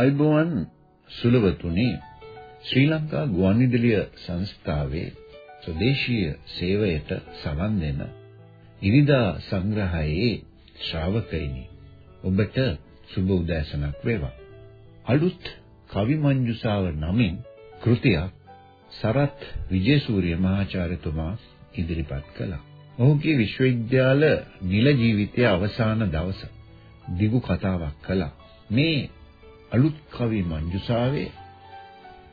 ආයුබෝවන් සුලවතුනි ශ්‍රී ලංකා ගුවන්විදුලිය සංස්ථාවේ ස්වදේශීය සේවයට සමන් දෙන ඉරිදා සංග්‍රහයේ ශ්‍රාවකයිනි ඔබට සුබ උදෑසනක් වේවා අලුත් කවි මංජුසාව නමින් කෘතියක් සරත් විජේසූරිය මහාචාර්යතුමා ඉදිරිපත් කළා. ඔහුගේ විශ්වවිද්‍යාල නිල ජීවිතයේ අවසාන දවස දිගු කතාවක් කළා. මේ අලුත් කවි මංජුසාවේ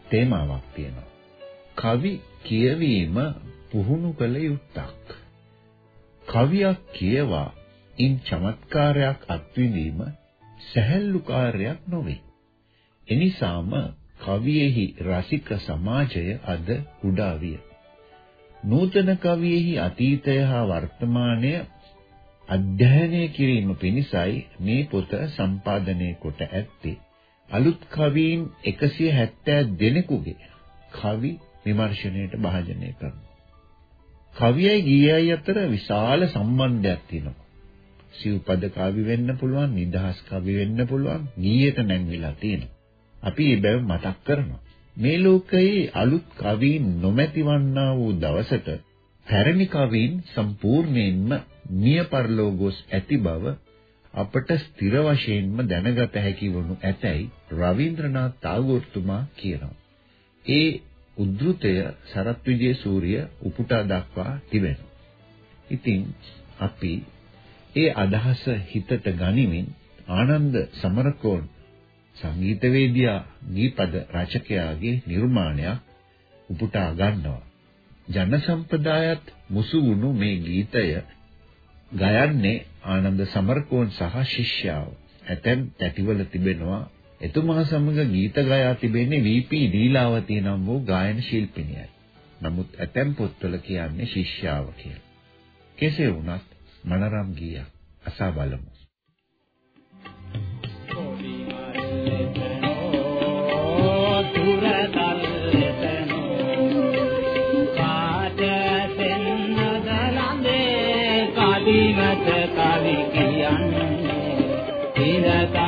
තේමාවක් තියෙනවා. කවි කියවීම පුහුණු කළ යුත්තක්. කවියක් කියවා ඉන් චමත්කාරයක් අත්විඳීම සැහැල්ලු කාර්යයක් නොවේ. එනිසාම කවියෙහි රසික සමාජය අද කුඩා විය. නූතන කවියෙහි අතීතය හා වර්තමානය අධ්‍යයනය කිරීම පිණිසයි මේ පොත සම්පාදනය කොට ඇත්තේ. අලුත් කවීන් 170 දෙනෙකුගේ කවි විමර්ශනයට භාජනය කරනවා. කවියයි ගීයයි අතර විශාල සම්බන්ධයක් තියෙනවා. සිව්පද කවි වෙන්න පුළුවන්, නිදහස් කවි වෙන්න පුළුවන්, ගීයට නැංවිලා තියෙනවා. අපි ඒ බව මතක් කරනවා. මේ ලෝකයේ අලුත් කවීන් නොමැතිවන්නා වූ දවසට පැරණි කවීන් සම්පූර්ණයෙන්ම මිය පරලෝගොස් ඇති බව අපට ස්ථිර වශයෙන්ම දැනගත හැකි වනු ඇතැයි රවීන්ද්‍රනාත් tagore තුමා කියනවා. ඒ උද්ෘතය සරත් විජේ සූර්ය උපුටා දක්වා තිබෙනවා. ඉතින් අපි ඒ අදහස හිතට ගනිමින් ආනන්ද සමරකෝන් සංගීතවේදියා ගීපද රචකයාගේ නිර්මාණයක් උපුටා ගන්නවා. ජන සම්ප්‍රදායත් මුසු වුණු මේ ගීතය ගයන්නේ ආනන්ද සමරකෝන් සහ ශිෂ්‍යාව. ඇතැම් තැටිවල තිබෙනවා එතුමා සමග ගීත ගයා තිබෙන්නේ වීපී දීලාවතී නම් වූ ගායන ශිල්පිනියයි. නමුත් ඇතැම් පොත්වල කියන්නේ ශිෂ්‍යාව කියලා. කෙසේ වුණත් මනරම් ගීයක් අසා බලමු. Jaya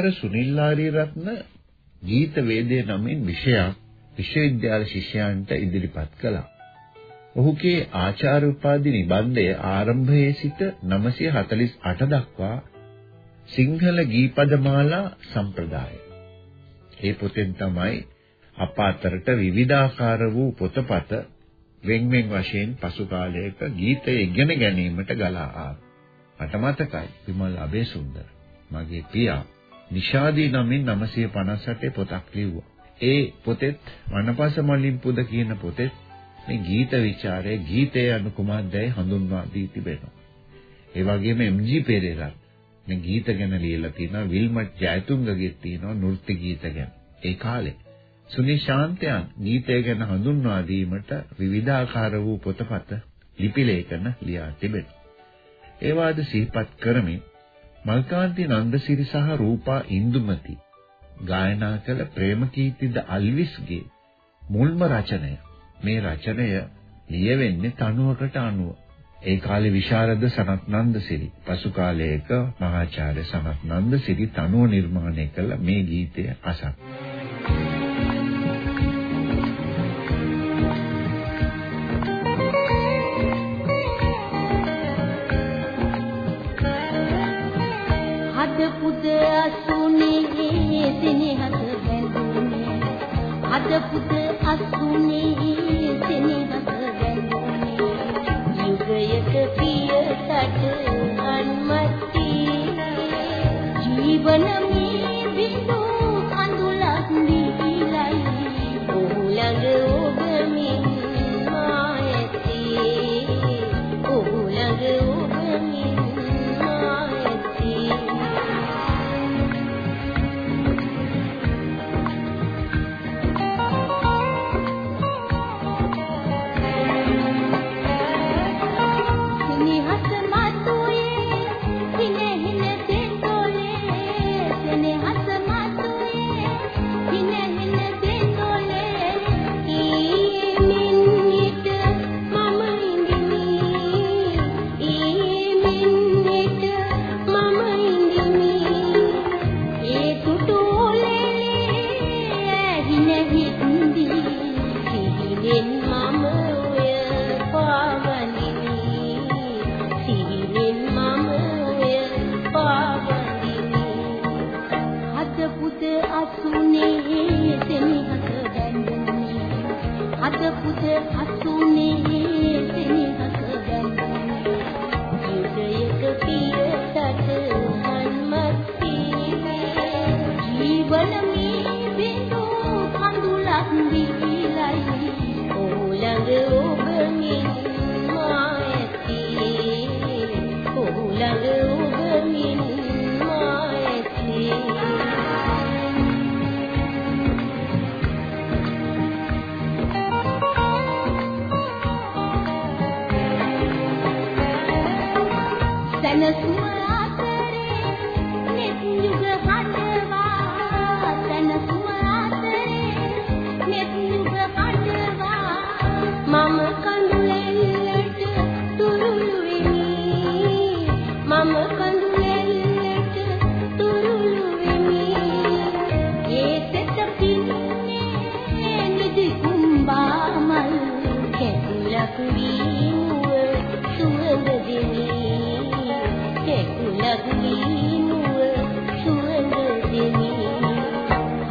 මහාචාර්ය සුනිල් ආරියරත්න ගීත වේදේ නමින් විෂයක් විශ්වවිද්‍යාල ශිෂ්‍යයන්ට ඉදිරිපත් කළා. ඔහුගේ ආචාර්ය උපාධි නිබන්ධය ආරම්භයේ සිට 948 දක්වා සිංහල ගීපදමාලා සම්ප්‍රදාය. ඒ පොතෙන් තමයි අප අතරට විවිධාකාර වූ පොතපත වෙන් වෙන් වශයෙන් පසු කාලයක ගීතය ඉගෙන ගැනීමට ගලා ආවා. මට මතකයි විමල් අබේසුන්දර මගේ පියා නිෂාදී නමින් 958 පොතක් ලිව්වා. ඒ පොතෙත් වනපස මලින් පුද කියන පොතෙත් මේ ගීත ਵਿਚාරය ගීතය අනු කුමක්දයි හඳුන්වා දී තිබෙනවා. ඒ වගේම එම්.ජී. පෙරේරා මේ ගීත ගැන ලියලා තියෙනවා විල්මට් ජයතුංගගේ තියෙනවා නෘත්‍ය ගීත ගැන. ඒ කාලේ සුනිල් ශාන්තයන් ගීතය ගැන හඳුන්වා දීමට විවිධාකාර වූ පොතපත ලිපි ලේඛන ලියා තිබෙනවා. ඒ වාද සිහිපත් කරමින් මල්කාන්ති නන්දසිරි සහ රූපා ඉන්දුමති ගායනා කළ ප්‍රේමකීර්තිද අල්විස්ගේ මුල්ම රචනය. මේ රචනය ලියවෙන්නේ තනුවකට අනුව. ඒ කාලේ විශාරද සනත් නන්දසිරි පසු කාලයක මහාචාර්ය සනත් නන්දසිරි තනුව නිර්මාණය කළ මේ ගීතය අසක් අද පුත අසුනේ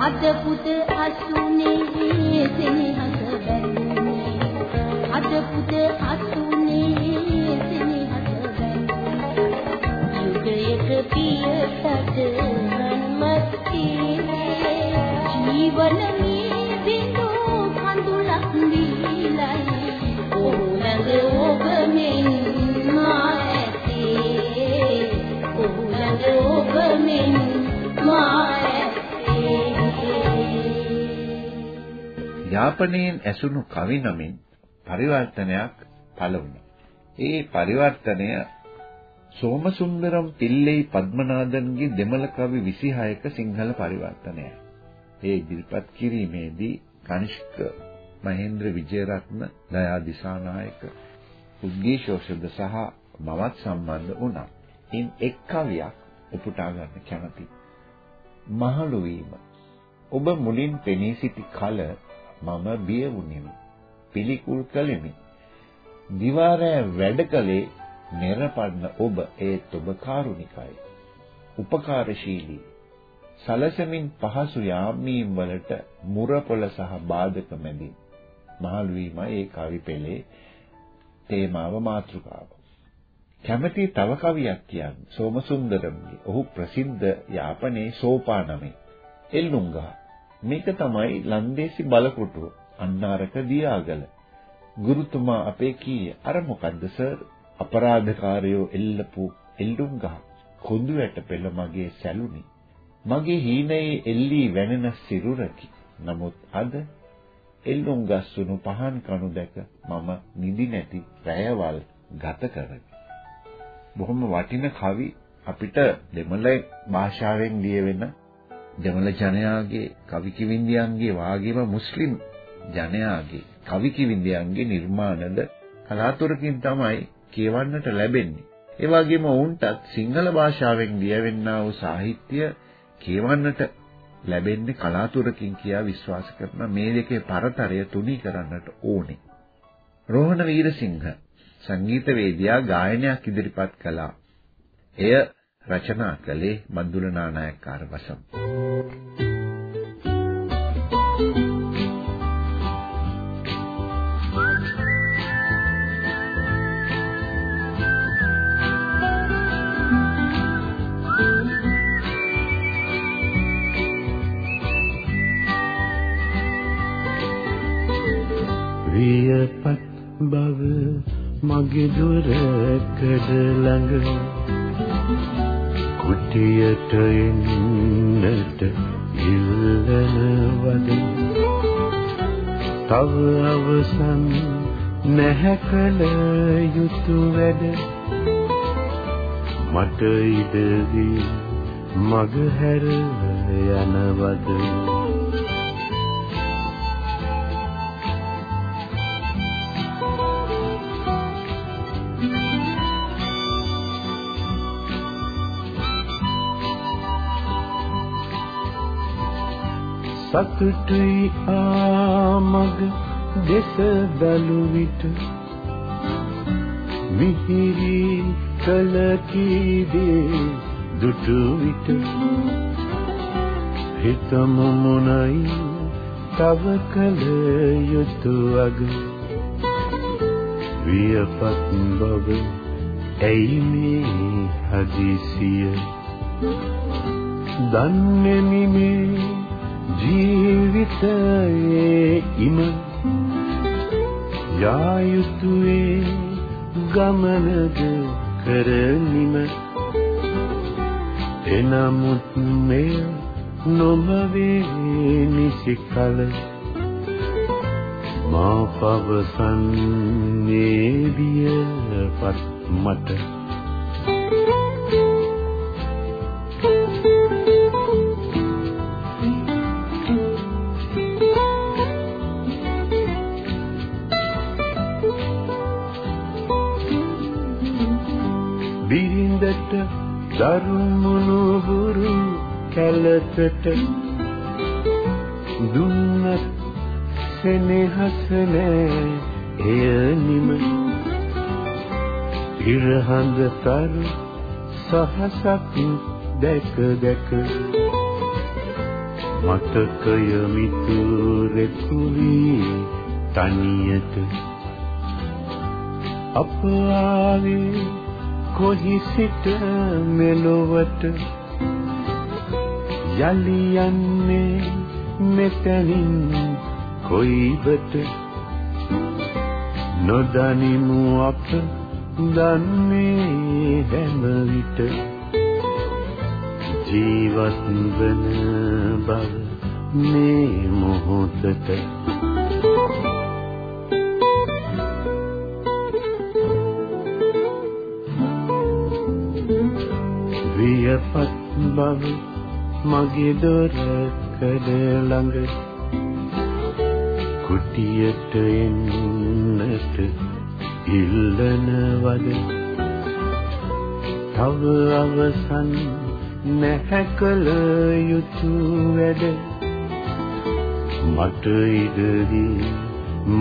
අද පුත අසුනේ සෙනෙහස බැඳුනේ අද පුත අසුනේ සෙනෙහස බැඳුනේ යුගයක පියසට මන්මත් ජීවන යාපනයෙන් ඇසුණු කවි නමින් පරිවර්තනයක් පළ වුණා. ඒ පරිවර්තනය සෝමසුන්දරම් පිල්ලේ පద్මනාදන්ගේ දෙමළ කවි 26ක සිංහල පරිවර්තනය. ඒ ඉදිරිපත් කිරීමේදී කනිෂ්ක මහේන්ද්‍ර විජයරත්න, දයා දිසානායක, උද්ගීෂෝෂද සහ මවත් සම්බන්ධ වුණා. ඉන් එක් කවියක් උපුටා ගන්න කැමතියි. මහලු වීම. ඔබ මුලින් පෙනී සිටි කල මම බිය වුනිමි. පිළිකුල් කළෙමි. දිවාරෑ වැඩ කලේ නිරපන්න ඔබ ඒත් ඔබ කාරුණිකයි. උපකාරශීලී. සලසමින් පහසු යාමීම් වලට මුරපොළ සහ බාධක මැදින් මහලු වීමයි ඒ කවි පෙළේ තේමාව මාතෘකාව. කැමැති තව කවියක් කියන්න සෝමසුන්දරම්ගේ. ඔහු ප්‍රසිද්ධ යාපනයේ සෝපානමේ එල්ලුංගහ. මේක තමයි ලන්දේසි බලකොටුව අන්නාරක දියාගල. ගුරුතුමා අපේ කීයේ අර මොකද්ද සර් අපරාධකාරයෝ එල්ලපු එල්ලුංගහ කොඳු වැට පෙළ මගේ සැලුනි. මගේ හීනයේ එල්ලී වැනෙන සිරුරකි. නමුත් අද එල්ලුම් ගස්සුණු පහන් කණු දැක මම නිදි නැති රැයවල් ගත කරමි. බොහොම වටින කවි අපිට දෙමළ භාෂාවෙන් ලියවෙන දෙමළ ජනයාගේ කවි කිවිඳියන්ගේ වාගේම මුස්ලිම් ජනයාගේ කවි කිවිඳියන්ගේ නිර්මාණද කලාතුරකින් තමයි කියවන්නට ලැබෙන්නේ. ඒ වගේම වුන්ටත් සිංහල භාෂාවෙන් ලියවෙන්නා වූ සාහිත්‍ය කියවන්නට ලැබෙන්නේ කලාතුරකින් කියා විශ්වාස කරන මේ දෙකේ පරතරය තුනී කරන්නට ඕනේ. රෝහණ වීරසිංහ සංගීතවේදියා ගායනයක් ඉදිරිපත් කළා. එය රචනා කළේ මන්දුල නානායක කාර්වසම්. වියපත් බව මගේ දුරකඩ ළඟ කුටියට එන්නට ඉල්ලනවද? තව අවසන් නැහැ කල යුතු වැඩ. මට ඉදදී මග හැර යනවද? සතුටුයි ආමග දෙස බැලු විට. මිහිරි කල කීදේ දුටු විට. හිතම මොනයි තව කල යුතු අග. වියපත් බව ඇයි මේ හදිසිය? දන්නේ නිමේ ජීවිතයේ ඉම යායුතුයේ ගමනද කරනිම. එනමුත් මෙය නොමවේ නිසිකල. මා පවසන්නේ වියපත් මට. දරුමුණු බුරු කැලතට දුන්නත් සෙනෙහස නෑ එය නිම ඉරහඳ තරු සහසක් දැක දැක මතකය මිතුරෙකු වී තනියට අප ආවේ කොහි සිට මෙලොවට යලි යන්නේ මෙතනින් කොයිබට? නොදනිමු අප දන්නේ හැම විට. ජීවත් වන බව මේ මොහොතට වියපත් බව මගේ දොර කඩ ළඟ කුටියට එන්නට ඉල්ලනවද? තව අවසන් නැහැ කල යුතු වැඩ. මට ඉදවි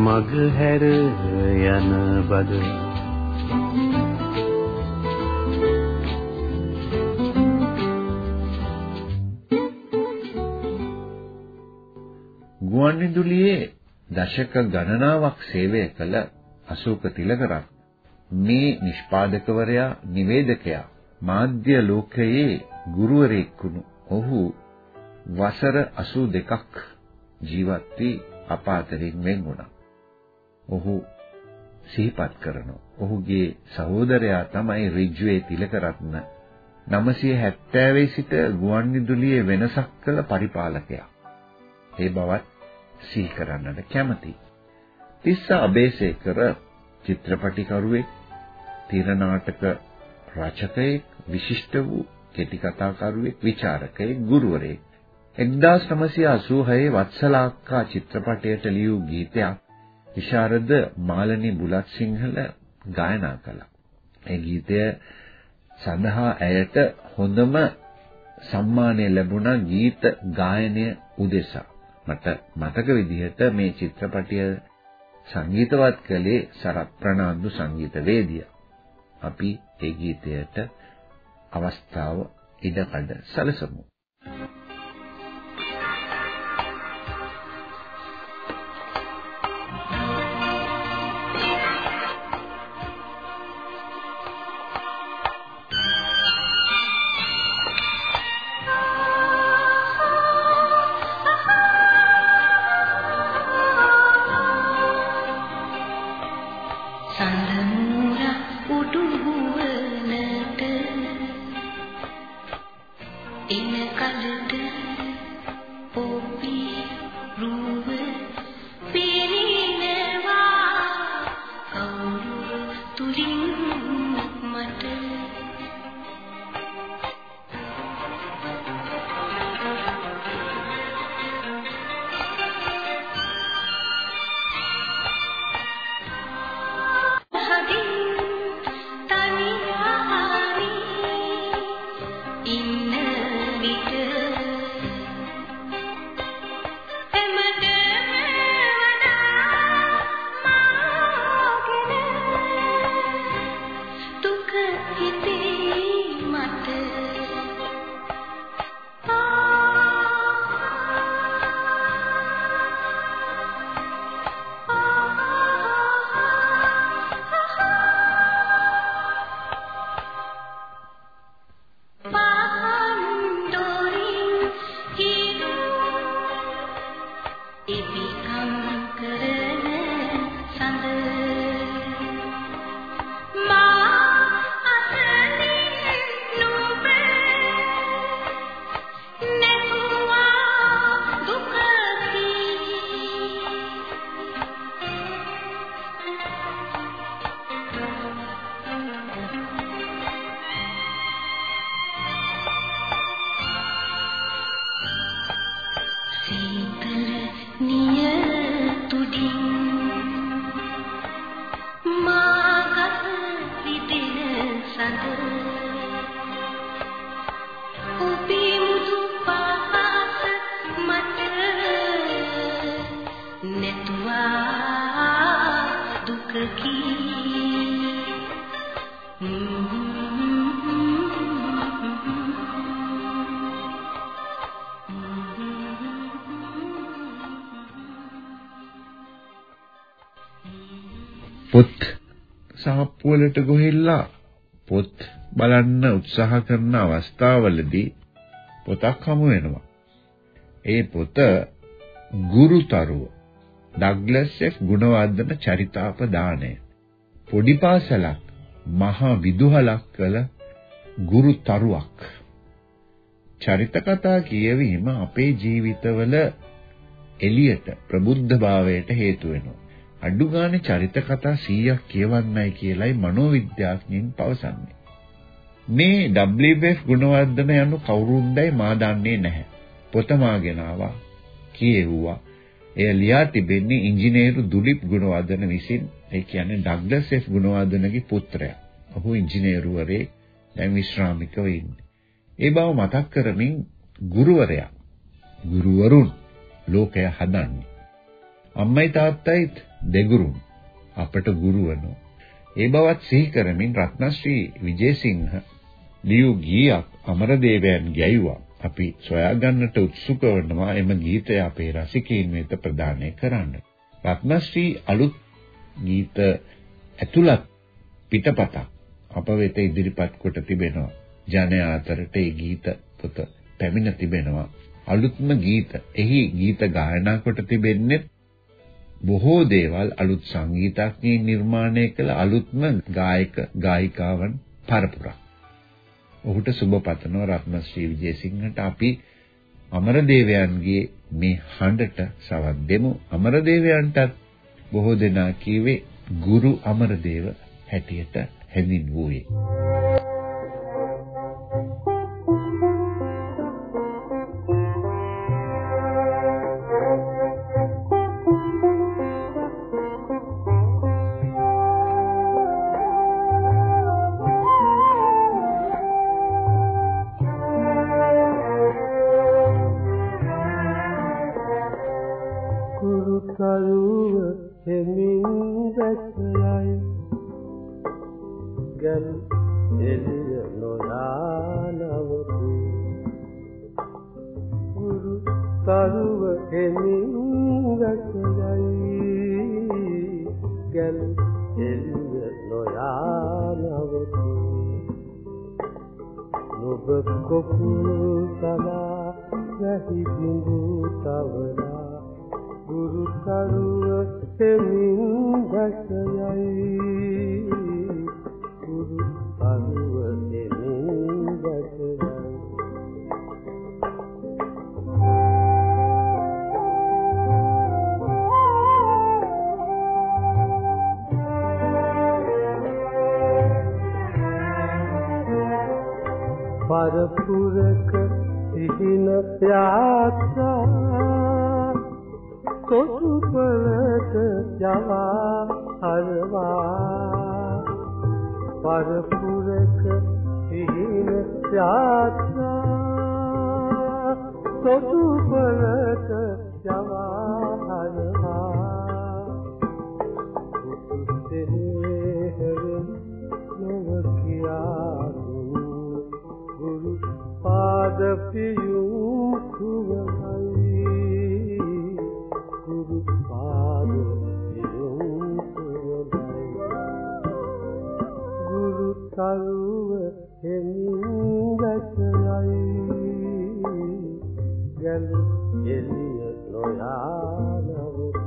මග හැර යන බද. ගුවන්විදුලියේ දශක ගණනාවක් සේවය කළ අශෝක තිලකරත්න මේ නිෂ්පාදකවරයා නිවේදකයා මාධ්‍ය ලෝකයේ ගුරුවරයෙක් වුණු ඔහු වසර 82ක් ජීවත් වී අපාතරින් වෙන් වුණා. ඔහු සිහිපත් කරනවා. ඔහුගේ සහෝදරයා තමයි රිජ්වේ තිලකරත්න 970 සිට ගුවන්විදුලියේ වෙනසක් කළ පරිපාලකයා. ඒ බවත් සිහි කරන්නට කැමැති. තිස්ස අබේසේකර චිත්‍රපටිකරුවෙක්, තිරනාටක රචකයෙක්, විශිෂ්ට වූ කෙටි කතාකරුවෙක්, විචාරකයෙක්, ගුරුවරයෙක්. 1986 වත්සලාක්කා චිත්‍රපටයට ලියූ ගීතයක් විශාරද මාලනී බුලත් සිංහල ගායනා කළා. ඒ ගීතය සඳහා ඇයට හොඳම සම්මානය ලැබුණා ගීත ගායනය උදෙසා. මට මතක විදිහට මේ චිත්‍රපටය සංගීතවත් කළේ සරත් ප්‍රනාන්දු සංගීතවේදියා. අපි ඒ ගීතයට අවස්ථාව ඉඩකඩ සැලසමු. පොත් සාප්පුවලට ගොහිල්ලා පොත් බලන්න උත්සාහ කරන අවස්ථාවලදී පොතක් හමු වෙනවා. ඒ පොත ගුරුතරුව ඩග්ලස් එෆ් ගුණවර්ධන චරිතාපදානය. පොඩි පාසලක් මහා විදුහලක් කළ ගුරුතරුවක්. චරිත කතා කියවීම අපේ ජීවිතවල එළියට ප්‍රබුද්ධභාවයට හේතු වෙනවා. අඩු ගානේ චරිත කතා 100ක් කියවන්නයි කියලයි මනෝවිද්‍යාඥයින් පවසන්නේ. මේ WF ගුණවර්ධන යනු කවුරුන්දයි මා දන්නේ නැහැ. පොත මාගෙන ආවා. කියෙව්වා. එය ලියා තිබෙන්නේ ඉංජිනේරු දුලිප් ගුණවර්ධන විසින්. ඒ කියන්නේ ඩග්ලස් එෆ් ගුණවර්ධනගේ පුත්‍රයා. ඔහු ඉංජිනේරුවරේ දැන් විශ්‍රාමිකව ඉන්නේ. ඒ බව මතක් කරමින් ගුරුවරයා ගුරුවරුන් ලෝකය හදන්නේ. අම්මයි තාත්තයිත් දෙගුරුන් අපට ගුරුවනෝ. ඒ බවත් සිහි කරමින් රත්නශ්‍රී විජේසිංහ ලියු ගීයක් අමරදේවයන් ගැයුවා. අපි සොයාගන්නට උත්සුක වනවා එම ගීතය අපේ රසිකයින් වෙත ප්‍රදානය කරන්න. රත්නශ්‍රී අලුත් ගීත ඇතුළත් පිටපතක් අප වෙත ඉදිරිපත් කොට තිබෙනවා. ජනයා අතරට ඒ ගීත පොත පැමිණ තිබෙනවා. අලුත්ම ගීත. එහි ගීත ගායනා කොට තිබෙන්නේ බොහෝ දේවල් අලුත් සංගීතඥයින් නිර්මාණය කළ අලුත්ම ගායක ගායිකාවන් පරපුරක්. ඔහුට සුබ පතනවා රත්නශ්‍රී විජේසිංහට අපි අමරදේවයන්ගේ මේ හඬට සවන් දෙමු. අමරදේවයන්ටත් බොහෝ දෙනා කීවේ ගුරු අමරදේව හැටියට හැඳින්වුවේ. ගැල් එල්ල නොයා නවතු නුඹ කොපුළු සලා නැහි බිඳු තවරා ගුරු කරුව දෙමින් දැසයයි පරපුරක සිහින යාත්‍රා කොසුපලට යවා හරවා පරපුරක සිහින යාත්‍රා කොසුපලට යවා හරවා උත්සෙහෙරෙන් නොව කියා පාද පියුම් කුවලයි ගුරු පාද පියුම් කුවලයි ගුරු තරුව හෙමින් දැකලයි ගල් එළිය නොයානවති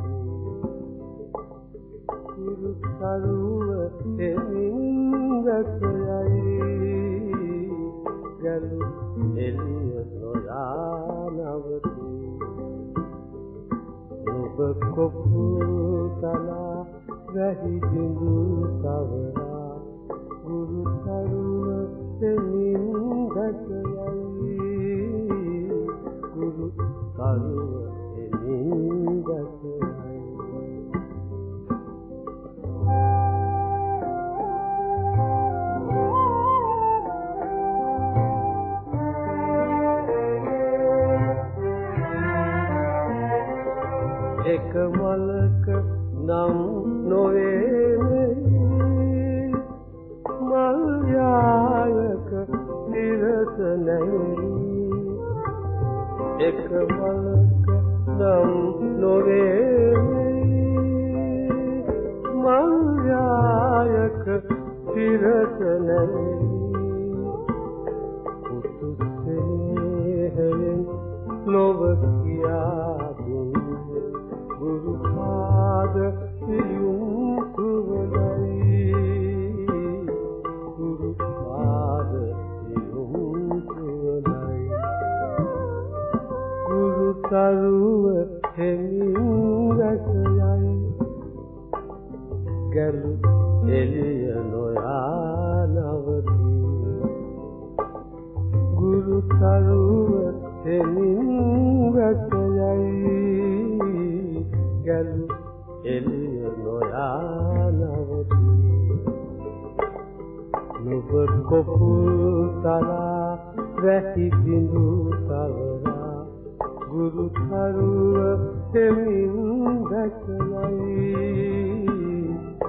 ගුරු තරුව කොපු තලා වැහි බිඳු තවරා ගුරු තරුව දෙමින් දැකයයි ගුරු තරුව දෙමින් දැකයයි එක මලක නම් නොවේ මල් යායක නිරත නැරි එක මලක නම් නොවේ මල් යායක නිරත නැරි පුතුසේහෙන් නොව කියා බිඳු තවරා ගුරු තරුව එමින් වැටයයි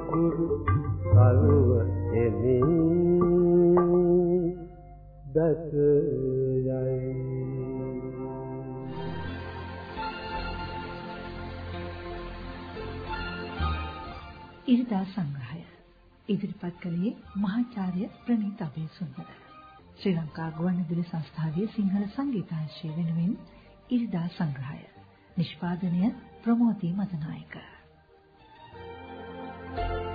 ගුරු තරුව එමින් වැටයයි ඉරිදා සංග්‍රහය. ඉදිරිපත් කළේ මහාචාර්ය ප්‍රනීත අබේසුන්දර ශ්‍රී ලංකා ගුවන්විදුලි සංස්ථාවේ සිංහල සංගීතාංශය වෙනුවෙන් ඉරිදා සංග්‍රහය නිෂ්පාදනය ප්‍රමෝදී මදනායක Thank you.